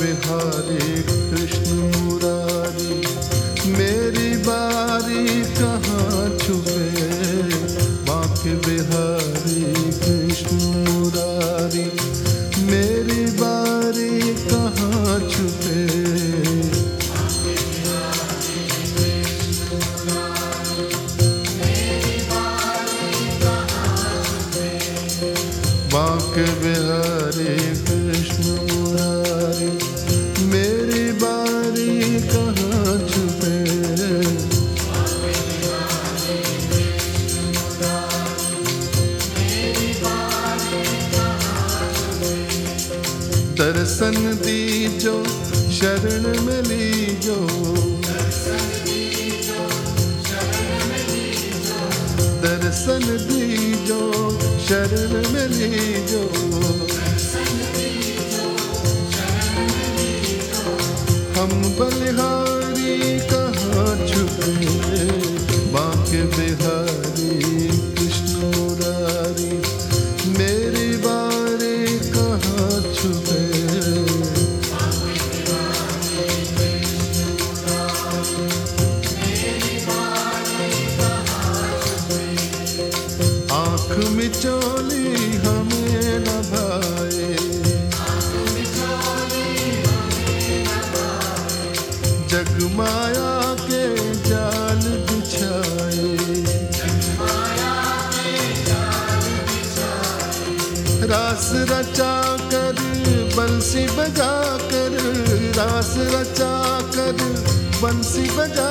बिहारी कृष्ण मुरारी मेरी बारी कहाँ छुपे? बांके बिहारी कृष्ण मुरारी, मेरी बारी कहाँ छुपे? दर्शन दीजो, शरण में लीजो दर्शन दीजो शरण में लीजो हम आँख मिचोली हमें न भाए। जग माया के जाल बिछाए। रास रचा कर, बंसी बजा कर, रास रचा कर, बंसी बजा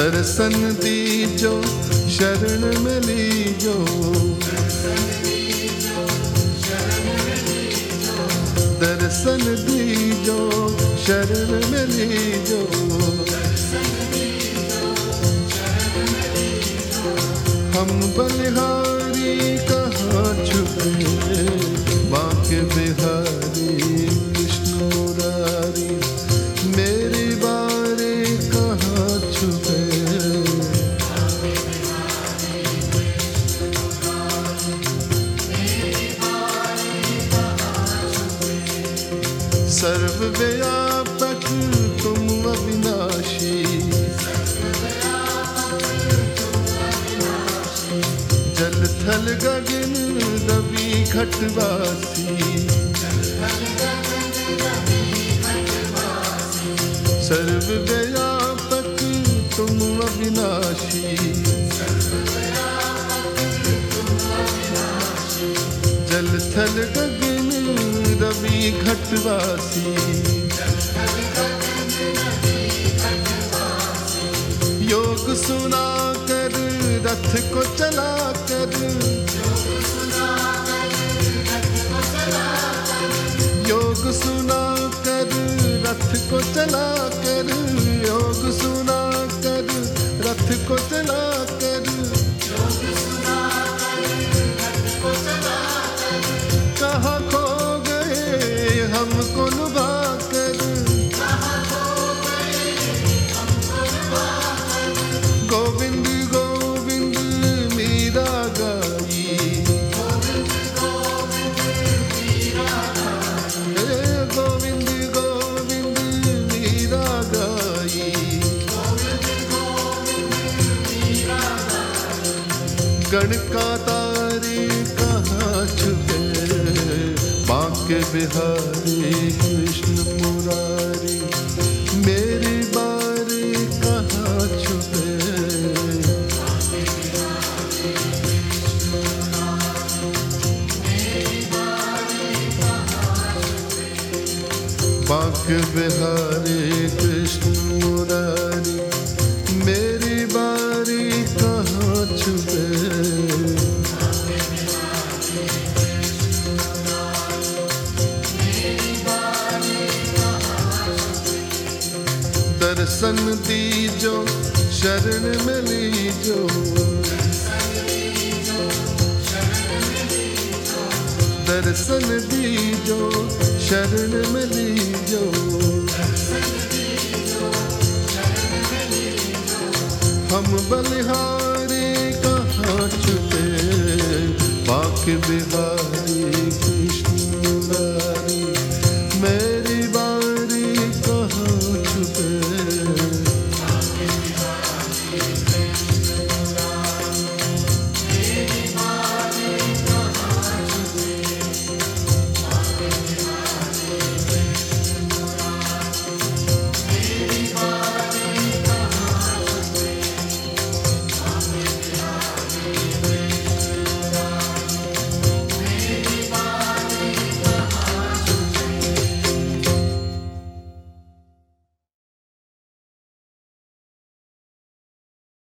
दर्शन दीजो शरण में लीजो दर्शन दीजो शरण में लीजो हम बलिहारी कहाँ छुपे? सर्वव्यापक तुम अविनाशी। जल थल गगन रवि घटवासी। सर्वव्यापक तुम अविनाशी। जल थल गगन रवि घटवासी। योग सुना कर रथ को चला कर योग सुना कर रथ को चला कर योग सुना कर रथ को चला कर हमको लुभा कर। गोविंद गोविंद मीरा गाई। गोविंद गोविंद मीरा गाई। गण का तारी कहाँ छुपे? बांके बिहारी कृष्ण मुरारी मेरी बारी कहाँ छुपे? बांक बिहारी कृष्ण दर्शन दीजो, शरण में लीजो दर्शन दीजो, शरण में लीजो हम बलिहारी कहाँ छुपे बाक बिहारी